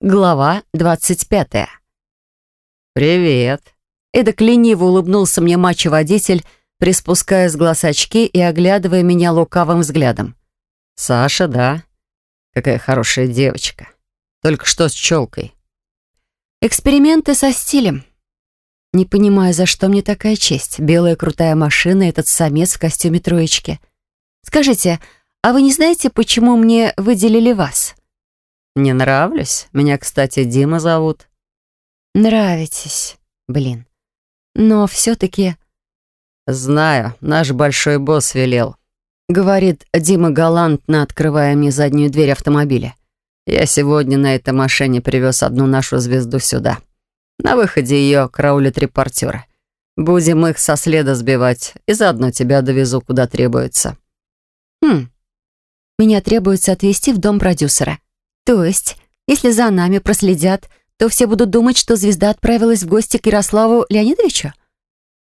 Глава двадцать пятая. «Привет!» Эдак лениво улыбнулся мне мачо-водитель, приспуская с глаз очки и оглядывая меня лукавым взглядом. «Саша, да? Какая хорошая девочка. Только что с челкой». «Эксперименты со стилем. Не понимаю, за что мне такая честь. Белая крутая машина, этот самец в костюме троечки. Скажите, а вы не знаете, почему мне выделили вас?» «Не нравлюсь? Меня, кстати, Дима зовут». «Нравитесь. Блин. Но все-таки...» «Знаю, наш большой босс велел», — говорит Дима галантно, открывая мне заднюю дверь автомобиля. «Я сегодня на этой машине привез одну нашу звезду сюда. На выходе ее караулят репортеры. Будем их со следа сбивать, и заодно тебя довезу, куда требуется». «Хм. Меня требуется отвезти в дом продюсера. То есть, если за нами проследят, то все будут думать, что звезда отправилась в гости к Ярославу Леонидовичу?»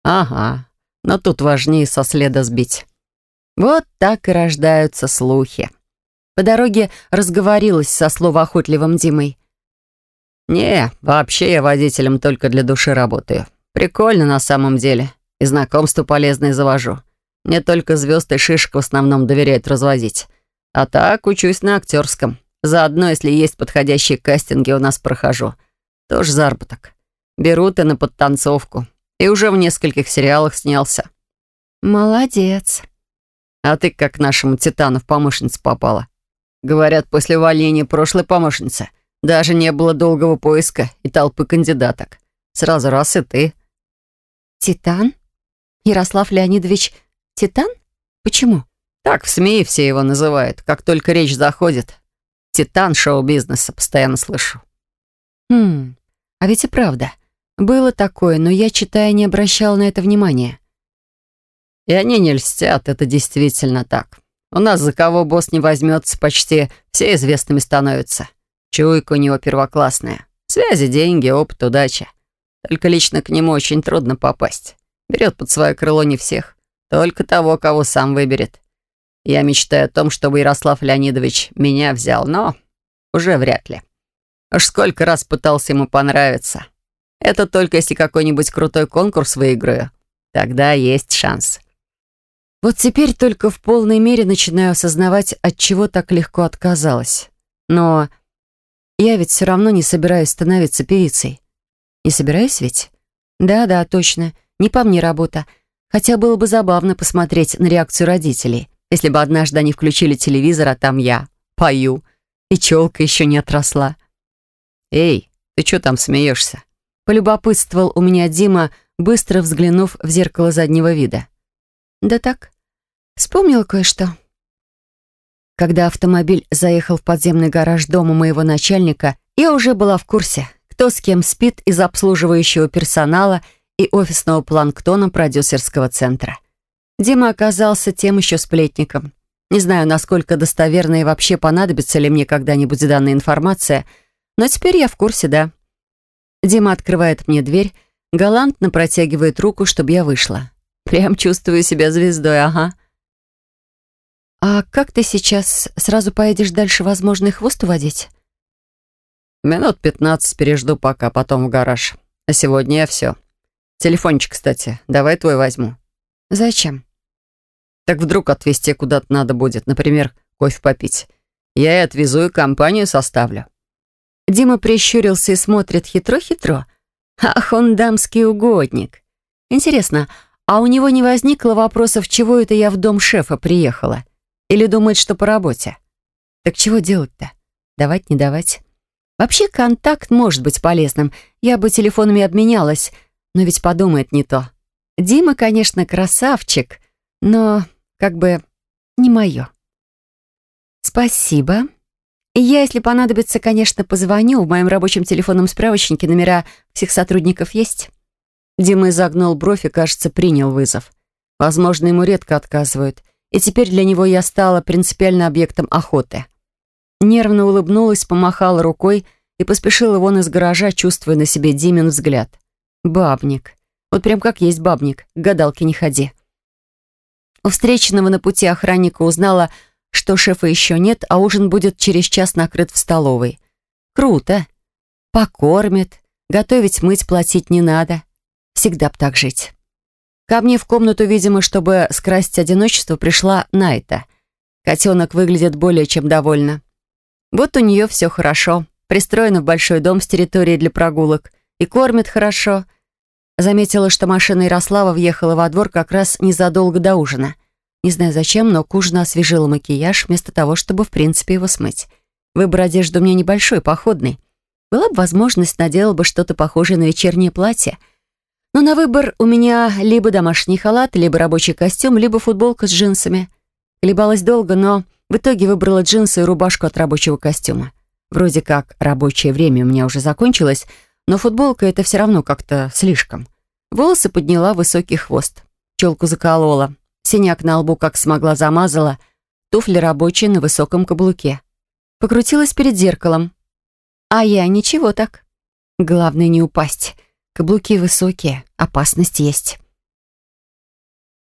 «Ага. Но тут важнее со следа сбить». Вот так и рождаются слухи. По дороге разговорилась со словоохотливым Димой. «Не, вообще я водителем только для души работаю. Прикольно на самом деле. И знакомство полезное завожу. Мне только звезд и шишек в основном доверяют развозить. А так учусь на актерском. Заодно, если есть подходящие кастинги, у нас прохожу. Тоже заработок. Берут и на подтанцовку. И уже в нескольких сериалах снялся. Молодец. А ты как нашему Титану в помощницу попала. Говорят, после увольнения прошлой помощницы даже не было долгого поиска и толпы кандидаток. Сразу раз и ты. Титан? Ярослав Леонидович Титан? Почему? Так в СМИ все его называют, как только речь заходит. Титан шоу-бизнеса, постоянно слышу. Хм, а ведь и правда. Было такое, но я, читая, не обращала на это внимания. И они не льстят, это действительно так. У нас за кого босс не возьмется, почти все известными становятся. Чуйка у него первоклассная. Связи, деньги, опыт, удача. Только лично к нему очень трудно попасть. Берет под свое крыло не всех. Только того, кого сам выберет. Я мечтаю о том, чтобы Ярослав Леонидович меня взял, но уже вряд ли. Уж сколько раз пытался ему понравиться. Это только если какой-нибудь крутой конкурс выиграю. Тогда есть шанс. Вот теперь только в полной мере начинаю осознавать, от чего так легко отказалась. Но я ведь все равно не собираюсь становиться певицей. Не собираюсь ведь? Да-да, точно. Не по мне работа. Хотя было бы забавно посмотреть на реакцию родителей если бы однажды они включили телевизор, а там я пою, и челка еще не отросла. «Эй, ты что там смеешься?» Полюбопытствовал у меня Дима, быстро взглянув в зеркало заднего вида. «Да так, вспомнил кое-что». Когда автомобиль заехал в подземный гараж дома моего начальника, я уже была в курсе, кто с кем спит из обслуживающего персонала и офисного планктона продюсерского центра. Дима оказался тем еще сплетником. Не знаю, насколько достоверна и вообще понадобится ли мне когда-нибудь данная информация, но теперь я в курсе, да. Дима открывает мне дверь, галантно протягивает руку, чтобы я вышла. Прям чувствую себя звездой, ага. «А как ты сейчас? Сразу поедешь дальше возможный хвост уводить?» «Минут пятнадцать пережду пока, потом в гараж. А сегодня я все. Телефончик, кстати, давай твой возьму». «Зачем?» Так вдруг отвезти куда-то надо будет, например, кофе попить. Я и отвезу, и компанию составлю». Дима прищурился и смотрит хитро-хитро. «Ах, он дамский угодник. Интересно, а у него не возникло вопросов, чего это я в дом шефа приехала? Или думает, что по работе? Так чего делать-то? Давать, не давать? Вообще контакт может быть полезным. Я бы телефонами обменялась, но ведь подумает не то. Дима, конечно, красавчик, но как бы не мое. Спасибо. Я, если понадобится, конечно, позвоню. В моем рабочем телефонном справочнике номера всех сотрудников есть. Дима изогнул бровь и, кажется, принял вызов. Возможно, ему редко отказывают. И теперь для него я стала принципиально объектом охоты. Нервно улыбнулась, помахала рукой и поспешила вон из гаража, чувствуя на себе Димин взгляд. Бабник. Вот прям как есть бабник. К гадалке не ходи. У встреченного на пути охранника узнала, что шефа еще нет, а ужин будет через час накрыт в столовой. Круто. покормит, готовить, мыть, платить не надо. Всегда б так жить. Ко мне в комнату, видимо, чтобы скрасить одиночество, пришла Найта. Котенок выглядит более чем довольна. Вот у нее все хорошо. Пристроена в большой дом с территорией для прогулок. И кормит хорошо. Заметила, что машина Ярослава въехала во двор как раз незадолго до ужина. Не знаю зачем, но к ужину освежила макияж, вместо того, чтобы в принципе его смыть. Выбор одежды у меня небольшой, походный. Была бы возможность, надела бы что-то похожее на вечернее платье — но на выбор у меня либо домашний халат, либо рабочий костюм, либо футболка с джинсами. Колебалась долго, но в итоге выбрала джинсы и рубашку от рабочего костюма. Вроде как рабочее время у меня уже закончилось, но футболка — это все равно как-то слишком. Волосы подняла высокий хвост. Челку заколола. Синяк на лбу как смогла замазала. Туфли рабочие на высоком каблуке. Покрутилась перед зеркалом. А я ничего так. Главное не упасть. Каблуки высокие, опасность есть.